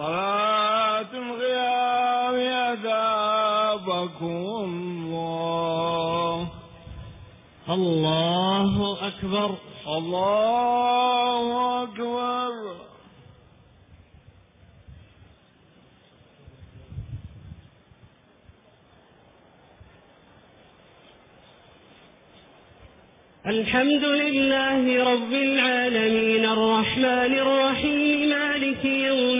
صلاة الغيام أذابكم الله. الله أكبر. الله أكبر. الحمد لله رب العالمين الرحمن الرحيم مالك يوم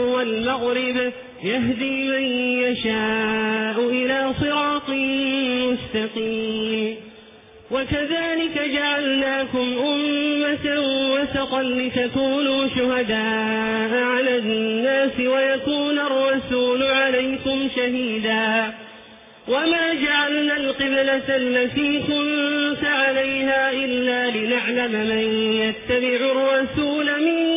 والمغرب يهدي من يشاء إلى صراط مستقيم. وكذلك جعلناكم أمة وسقا لتكونوا شهداء على الناس ويكون الرسول عليكم شهيدا. وما جعلنا القبلة التي كنت عليها إلا لنعلم من يتبع الرسول من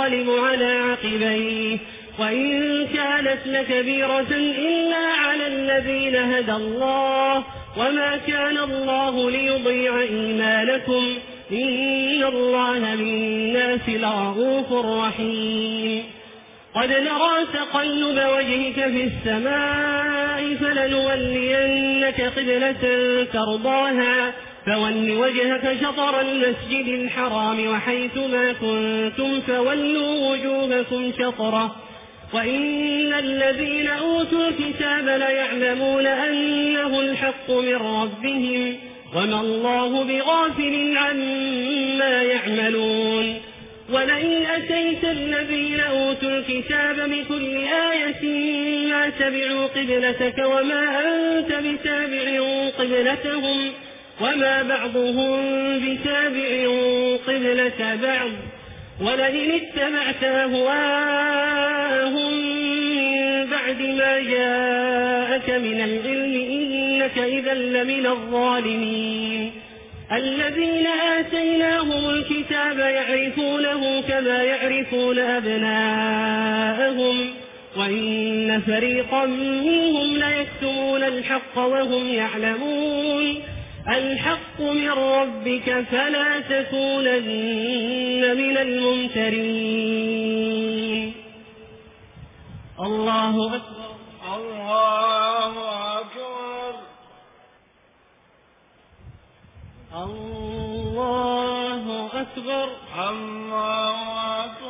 تنقلب على عقبيه. وإن كانت لكبيرة إلا على الذين هدى الله. وما كان الله ليضيع إيمانكم. إن الله للناس لعغوف رحيم. قد نرى تقلب وجهك في السماء فلنولينك قبلة ترضاها. فول وجهك شطر المسجد الحرام وحيث ما كنتم فولوا وجوهكم شطرة وإن الذين أوتوا الكتاب ليعلمون أنه الحق من ربهم وما الله بغافل عما يعملون ولئن أتيت الذين أوتوا الكتاب بكل آية ما تبعوا قبلتك وما أنت بتابع قبلتهم وما بعضهم بتابع قبلة بعض ولئن اتبعت أهواءهم من بعد ما جاءك من العلم إنك إذا لمن الظالمين الذين آتيناهم الكتاب يعرفونه كما يعرفون أبناءهم وإن فريقا منهم ليكتمون الحق وهم يعلمون الحق من ربك فلا تكونن من الممترين. الله أكبر. الله أكبر. الله أكبر. الله أكبر.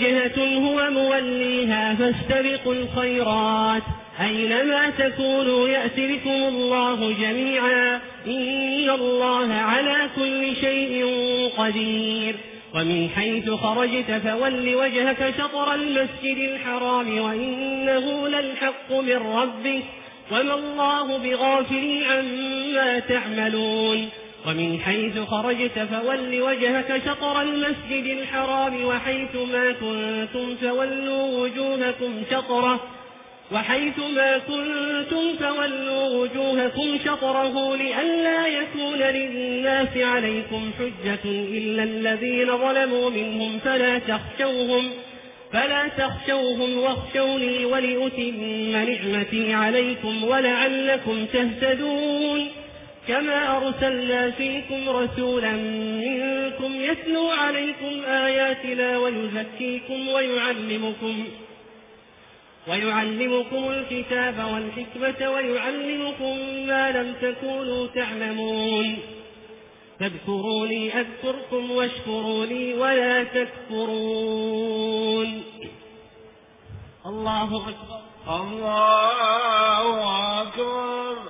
وجهة هو موليها فاستبقوا الخيرات. أينما تكونوا يأتركم الله جميعا إن الله على كل شيء قدير. ومن حيث خرجت فول وجهك شطر المسجد الحرام وإنه للحق من ربك وما الله بغافل عما تعملون. ومن حيث خرجت فول وجهك شطر المسجد الحرام وحيث ما كنتم فولوا وجوهكم شطرة وحيث ما كنتم فولوا وجوهكم شطره لئلا يكون للناس عليكم حجة إلا الذين ظلموا منهم فلا تخشوهم فلا تخشوهم واخشوني ولأتم نعمتي عليكم ولعلكم تهتدون كما أرسلنا فيكم رسولا منكم يسلو عليكم آياتنا ويزكيكم ويعلمكم ويعلمكم الكتاب والحكمة ويعلمكم ما لم تكونوا تعلمون فاذكروني أذكركم واشكروني ولا تكفرون الله أكبر الله أكبر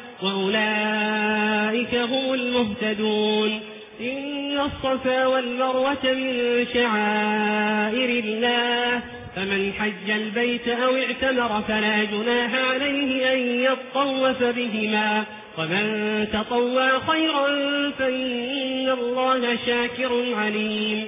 وأولئك هم المهتدون إن الصفا والمروة من شعائر الله فمن حج البيت أو اعتمر فلا جناح عليه أن يطوف بهما ومن تطوى خيرا فإن الله شاكر عليم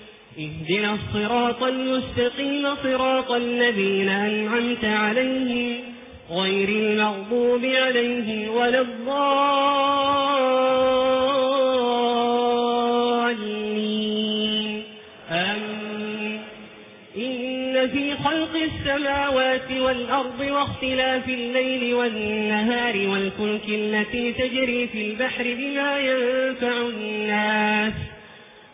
اهدنا الصراط المستقيم صراط الذين أنعمت عليهم غير المغضوب عليه ولا الضالين. آمين. إن في خلق السماوات والأرض واختلاف الليل والنهار والكلك التي تجري في البحر بما ينفع الناس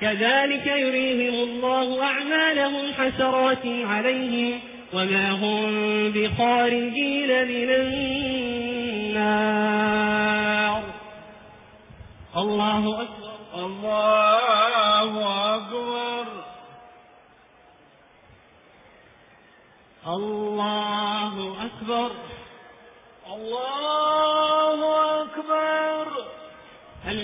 كذلك يريهم الله أعمالهم حسرات عليهم وما هم بخارجين من النار. الله أكبر. الله أكبر. الله أكبر. الله أكبر.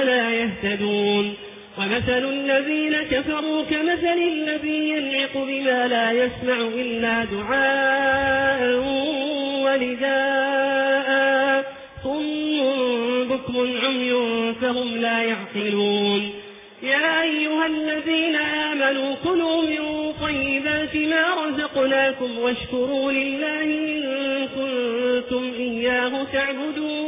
ولا يهتدون. ومثل الذين كفروا كمثل الذي ينعق بما لا يسمع إلا دعاء ولداء صم بكم عمي فهم لا يعقلون. يا أيها الذين آمنوا كنوا من طيبات ما رزقناكم واشكروا لله إن كنتم إياه تعبدون.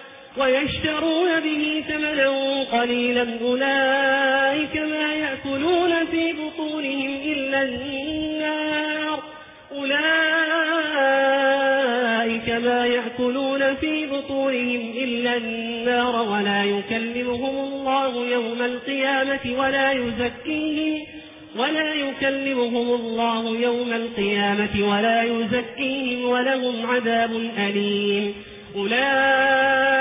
ويشترون به ثمنا قليلا أولئك ما يأكلون في بطونهم إلا النار. أولئك ما يأكلون في بطولهم إلا النار ولا يكلمهم الله يوم القيامة ولا يزكيهم ولا يكلمهم الله يوم القيامة ولا يزكيهم ولهم عذاب أليم. أولئك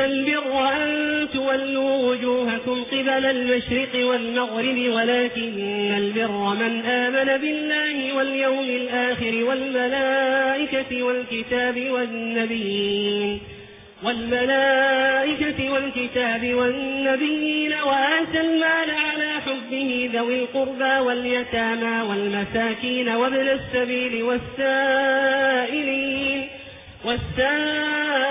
البر أن تولوا وجوهكم قبل المشرق والمغرب ولكن البر من آمن بالله واليوم الآخر والملائكة والكتاب والنبيين. والملائكة والكتاب والنبيين وآت المال على حبه ذوي القربى واليتامى والمساكين وابن السبيل والسائلين والسائلين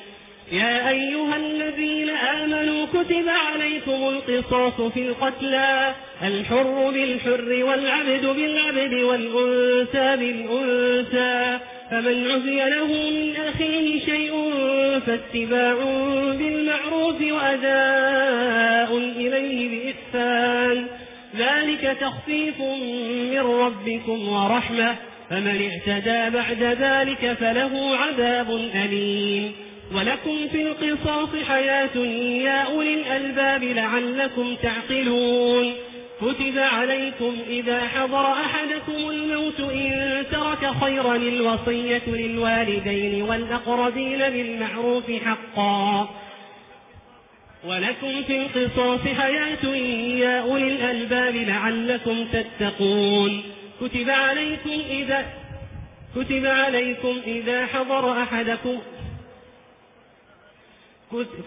يا أيها الذين آمنوا كتب عليكم القصاص في القتلى الحر بالحر والعبد بالعبد والأنسى بالأنسى فمن عزي له من أخيه شيء فاتباع بالمعروف وأداء إليه بإحسان. ذلك تخفيف من ربكم ورحمة فمن اعتدى بعد ذلك فله عذاب أليم. ولكم في القصاص حياة يا أولي الألباب لعلكم تعقلون كتب عليكم إذا حضر أحدكم الموت إن ترك خيرا الوصية للوالدين والأقربين بالمعروف حقا ولكم في القصاص حياة يا أولي الألباب لعلكم تتقون كتب عليكم إذا كتب عليكم إذا حضر أحدكم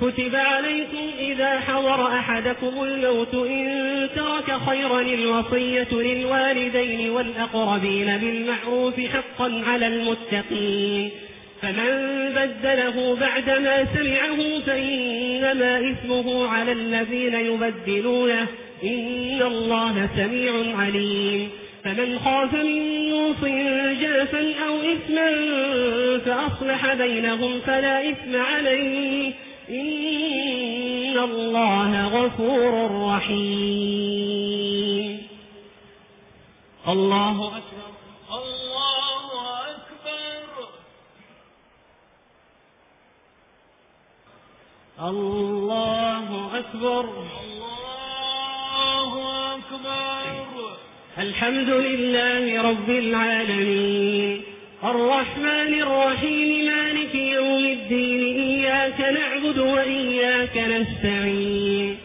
كتب عليكم إذا حضر أحدكم الموت إن ترك خيرا الوصية للوالدين والأقربين بالمعروف حقا على المتقين فمن بدله بعدما سمعه فإنما إثمه على الذين يبدلونه إن الله سميع عليم فمن خاف من نوص جافا أو إثما فأصلح بينهم فلا إثم عليه إن الله غفور رحيم. الله أكبر. الله أكبر. الله أكبر. الله أكبر. الحمد لله رب العالمين. الرحمن الرحيم مالك يوم الدين نعبد وإياك نستعين.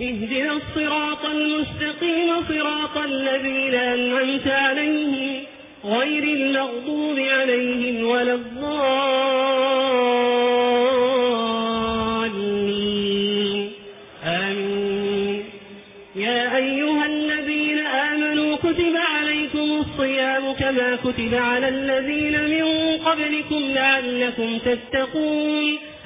اهدنا الصراط المستقيم صراط الذين أنعمت عليهم غير المغضوب عليهم ولا الضالين. آمين. يا أيها الذين آمنوا كتب عليكم الصيام كما كتب على الذين من قبلكم لعلكم تتقون.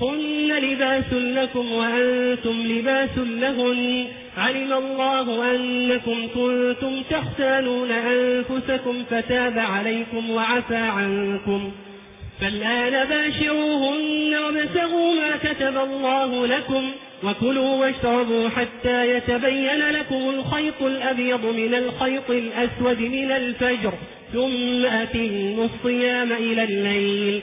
هن لباس لكم وأنتم لباس لهن علم الله أنكم كنتم تختانون أنفسكم فتاب عليكم وعفى عنكم فالآن باشروهن وابسغوا ما كتب الله لكم وكلوا واشربوا حتى يتبين لكم الخيط الأبيض من الخيط الأسود من الفجر ثم أتموا الصيام إلى الليل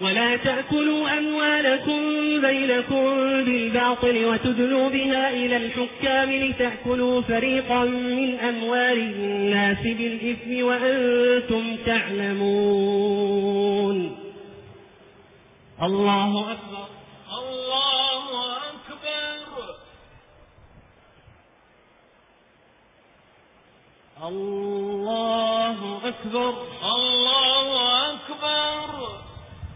ولا تأكلوا أموالكم بينكم بالباطل وتدلوا بها إلى الحكام لتأكلوا فريقا من أموال الناس بالإثم وأنتم تعلمون. الله أكبر. الله أكبر. الله أكبر. الله أكبر, الله أكبر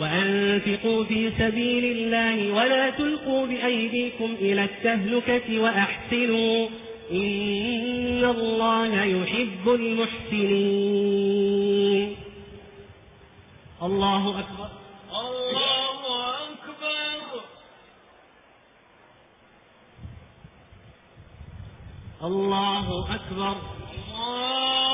وأنفقوا في سبيل الله ولا تلقوا بأيديكم إلى التهلكة وأحسنوا إن الله يحب المحسنين. الله أكبر. الله أكبر. الله أكبر. الله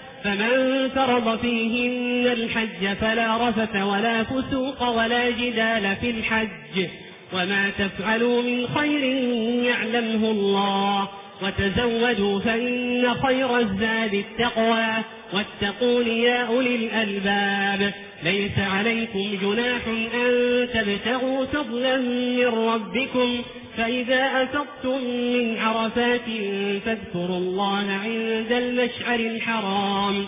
فمن فرض فيهن الحج فلا رفت ولا فسوق ولا جدال في الحج وما تفعلوا من خير يعلمه الله وتزودوا فإن خير الزاد التقوى واتقون يا أولي الألباب ليس عليكم جناح أن تبتغوا فضلا من ربكم فإذا أفقتم من عرفات فاذكروا الله عند المشعر الحرام.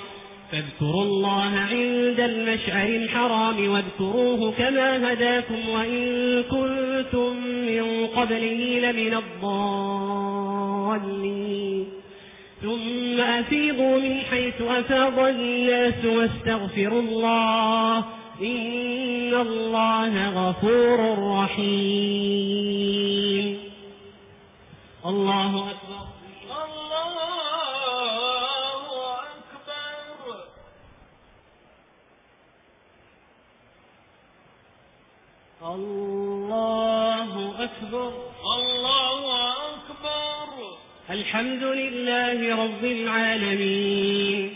فاذكروا الله عند المشعر الحرام واذكروه كما هداكم وإن كنتم من قبله لمن الضالين. ثم أفيضوا من حيث أفاض الناس واستغفروا الله. إن الله غفور رحيم. الله الله أكبر. الله أكبر. الحمد لله رب العالمين.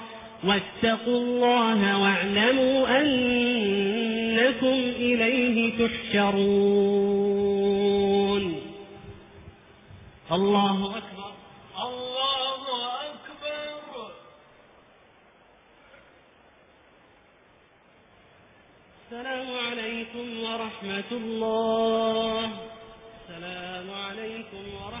واتقوا الله واعلموا أنكم إليه تحشرون. الله أكبر. الله أكبر. السلام عليكم ورحمة الله. السلام عليكم ورحمة الله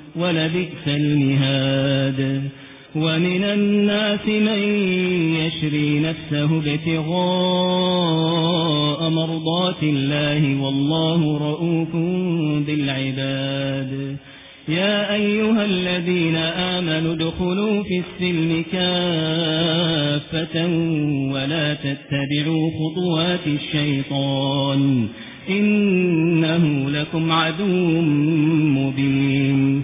ولبئس المهاد. ومن الناس من يشري نفسه ابتغاء مرضات الله والله رؤوف بالعباد. يا أيها الذين آمنوا دخلوا في السلم كافة ولا تتبعوا خطوات الشيطان. إنه لكم عدو مبين.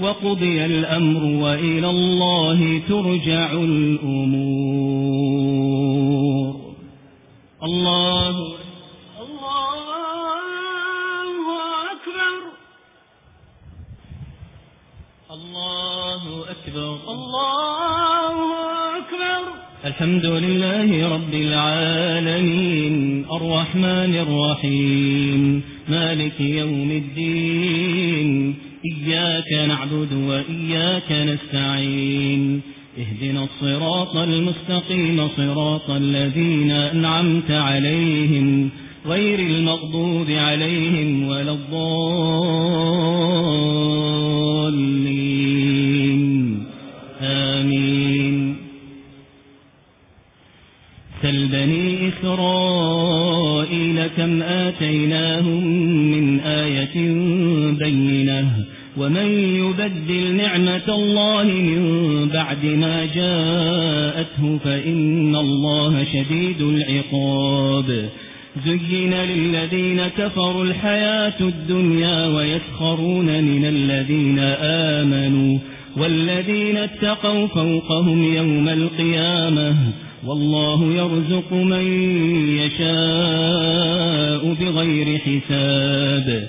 وقضي الأمر وإلى الله ترجع الأمور. الله أكبر. الله أكبر. الله أكبر. الحمد لله رب العالمين. الرحمن الرحيم. مالك يوم الدين. إياك نعبد وإياك نستعين اهدنا الصراط المستقيم صراط الذين أنعمت عليهم غير المغضوب عليهم ولا الضالين. آمين. سل بني إسرائيل كم آتيناهم من آية بينة ومن يبدل نعمة الله من بعد ما جاءته فإن الله شديد العقاب زين للذين كفروا الحياة الدنيا ويسخرون من الذين آمنوا والذين اتقوا فوقهم يوم القيامة والله يرزق من يشاء بغير حساب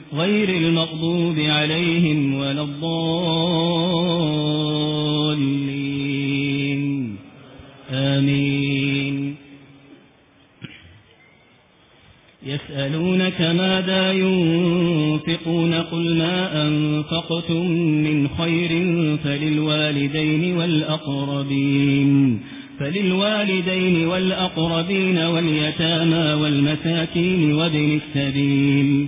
غير المغضوب عليهم ولا الضالين. آمين. يسألونك ماذا ينفقون؟ قل ما أنفقتم من خير فللوالدين والأقربين. فللوالدين والأقربين واليتامى والمساكين وابن السبيل.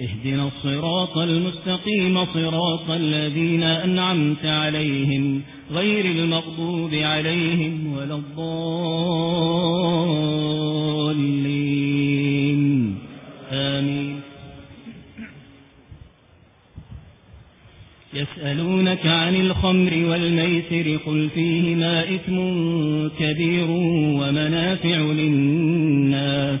اهدنا الصراط المستقيم صراط الذين أنعمت عليهم غير المغضوب عليهم ولا الضالين. آمين. يسألونك عن الخمر والميسر قل فيهما إثم كبير ومنافع للناس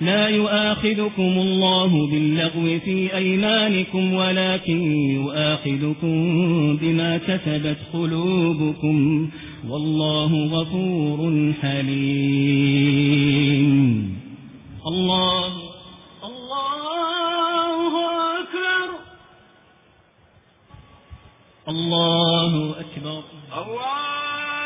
لا يؤاخذكم الله باللغو في أيمانكم ولكن يؤاخذكم بما كسبت قلوبكم. والله غفور حليم. الله الله أكبر. الله أكبر. الله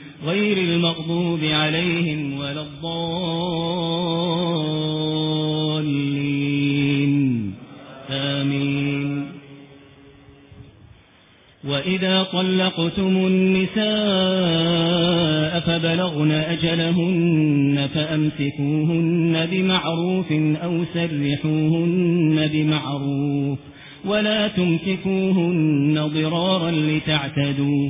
غير المغضوب عليهم ولا الضالين. آمين. وإذا طلقتم النساء فبلغن أجلهن فأمسكوهن بمعروف أو سرحوهن بمعروف ولا تمسكوهن ضرارا لتعتدوا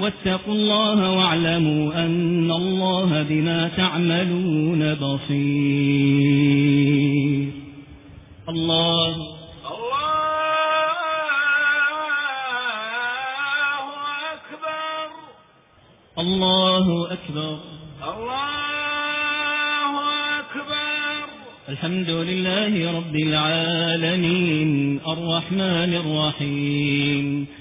واتقوا الله واعلموا أن الله بما تعملون بصير. الله. الله أكبر. الله أكبر الحمد لله رب العالمين الرحمن الرحيم.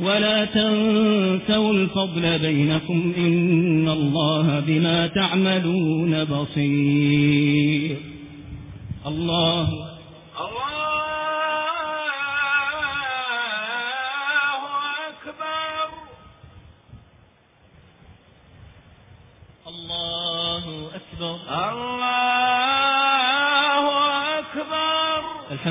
ولا تنسوا الفضل بينكم إن الله بما تعملون بصير. الله. الله أكبر. الله أكبر.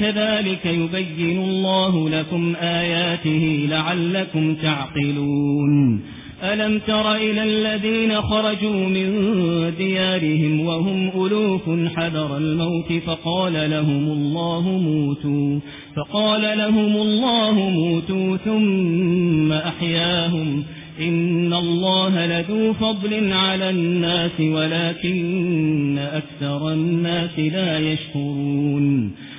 كذلك يبين الله لكم آياته لعلكم تعقلون. ألم تر إلى الذين خرجوا من ديارهم وهم ألوف حذر الموت فقال لهم الله موتوا فقال لهم الله موتوا ثم أحياهم. إن الله لذو فضل على الناس ولكن أكثر الناس لا يشكرون.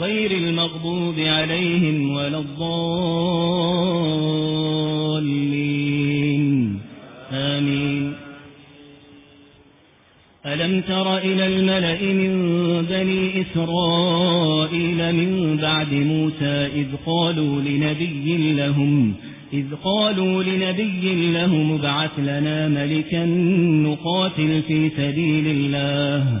غير المغضوب عليهم ولا الضالين. آمين. ألم تر إلى الملأ من بني إسرائيل من بعد موسى إذ قالوا لنبي لهم إذ قالوا لنبي لهم ابعث لنا ملكا نقاتل في سبيل الله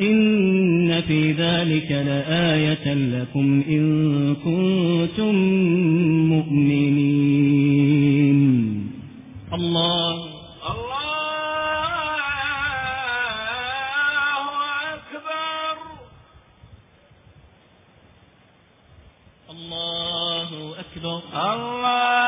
إن في ذلك لآية لكم إن كنتم مؤمنين. الله. الله أكبر. الله أكبر. الله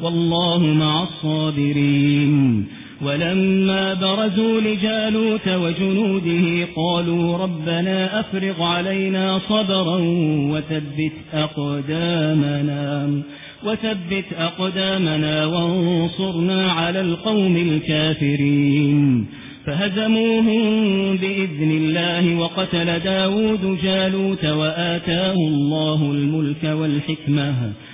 والله مع الصابرين. ولما برزوا لجالوت وجنوده قالوا ربنا أفرغ علينا صبرا وثبت أقدامنا وثبت أقدامنا وانصرنا على القوم الكافرين. فهزموهم بإذن الله وقتل داود جالوت وآتاه الله الملك والحكمة. وقتل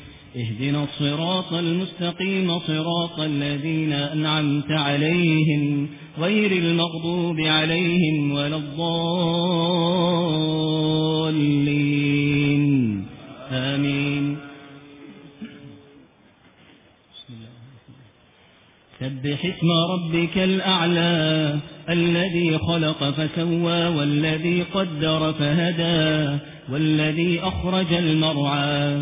اهدنا الصراط المستقيم صراط الذين أنعمت عليهم غير المغضوب عليهم ولا الضالين. آمين. سبح اسم ربك الأعلى الذي خلق فسوى والذي قدر فهدى والذي أخرج المرعى.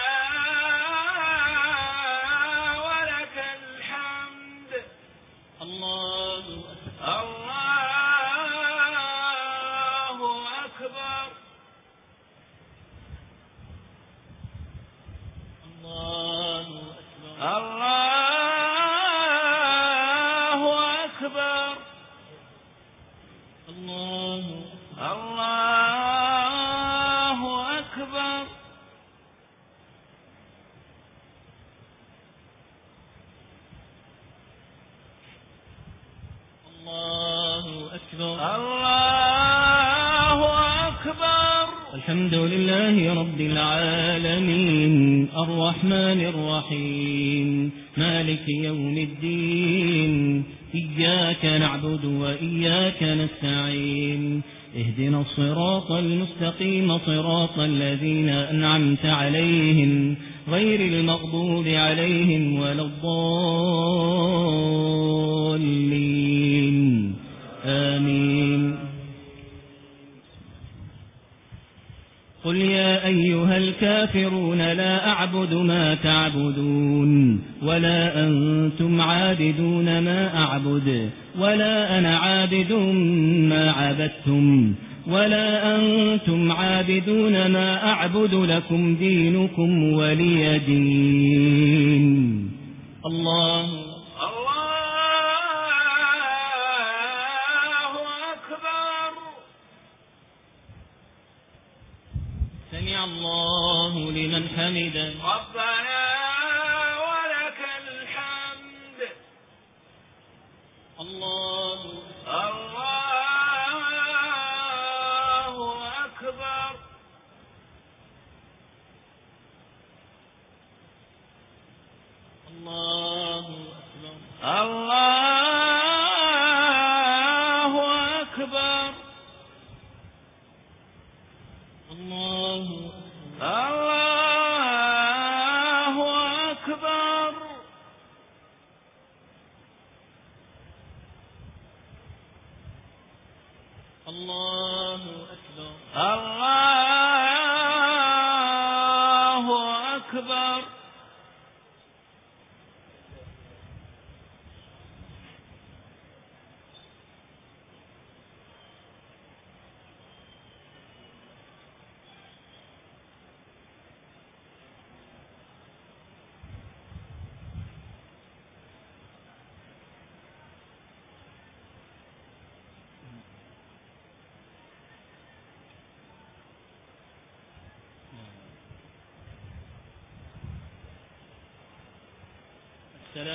الله أكبر الله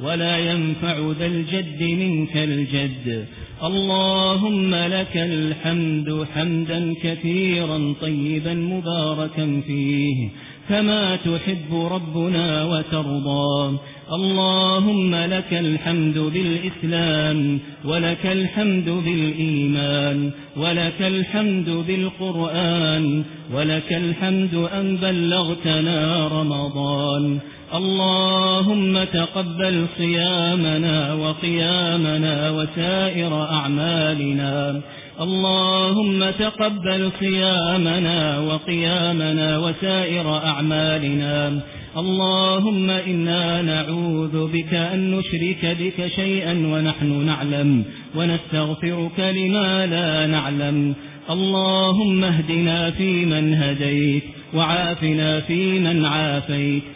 ولا ينفع ذا الجد منك الجد. اللهم لك الحمد حمدا كثيرا طيبا مباركا فيه. كما تحب ربنا وترضى. اللهم لك الحمد بالإسلام ولك الحمد بالإيمان ولك الحمد بالقرآن ولك الحمد أن بلغتنا رمضان. اللهم تقبل صيامنا وقيامنا وسائر أعمالنا. اللهم تقبل صيامنا وقيامنا وسائر أعمالنا. اللهم إنا نعوذ بك أن نشرك بك شيئا ونحن نعلم ونستغفرك لما لا نعلم. اللهم اهدنا في من هديت وعافنا في من عافيت.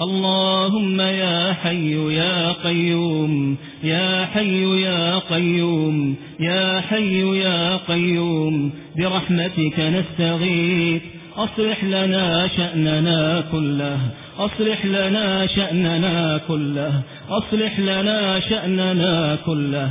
اللهم يا حي يا قيوم يا حي يا قيوم يا حي يا قيوم برحمتك نستغيث. أصلح لنا شأننا كله أصلح لنا شأننا كله أصلح لنا شأننا كله.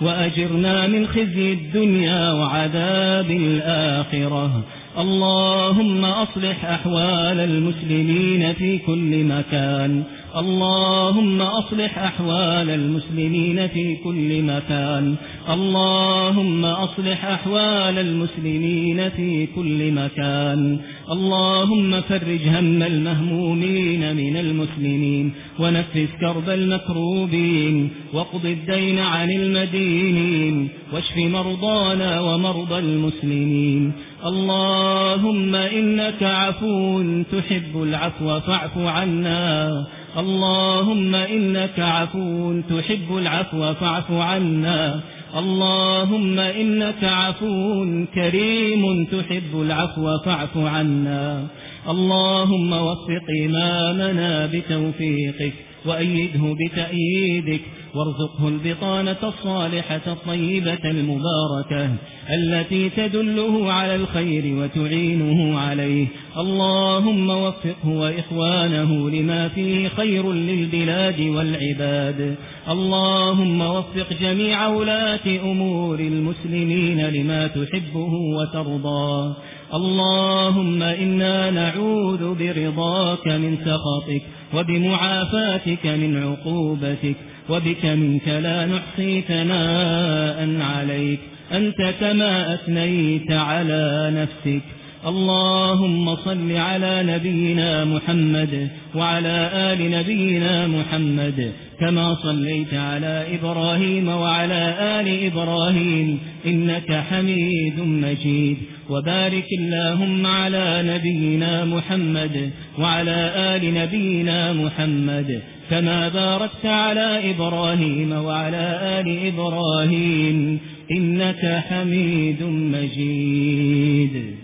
وأجرنا من خزي الدنيا وعذاب الآخرة. اللهم أصلح أحوال المسلمين في كل مكان. اللهم أصلح أحوال المسلمين في كل مكان. اللهم أصلح أحوال المسلمين في كل مكان. اللهم فرج هم المهمومين من المسلمين. ونفس كرب المكروبين. واقض الدين عن المدينين. واشف مرضانا ومرضى المسلمين. اللهم إنك عفو تحب العفو فاعف عنا. اللهم إنك عفو تحب العفو فاعف عنا. اللهم إنك عفو كريم تحب العفو فاعف عنا. اللهم وفق إمامنا بتوفيقك. وأيده بتأييدك وارزقه البطانة الصالحة الطيبة المباركة التي تدله على الخير وتعينه عليه. اللهم وفقه وإخوانه لما فيه خير للبلاد والعباد. اللهم وفق جميع ولاة أمور المسلمين لما تحبه وترضاه اللهم إنا نعوذ برضاك من سخطك وبمعافاتك من عقوبتك وبك منك لا نحصي ثناء عليك. أنت كما أثنيت على نفسك. اللهم صل على نبينا محمد وعلى آل نبينا محمد. كما صليت على إبراهيم وعلى آل إبراهيم إنك حميد مجيد. وبارك اللهم على نبينا محمد وعلى آل نبينا محمد كما باركت على إبراهيم وعلى آل إبراهيم إنك حميد مجيد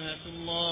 ورحمة الله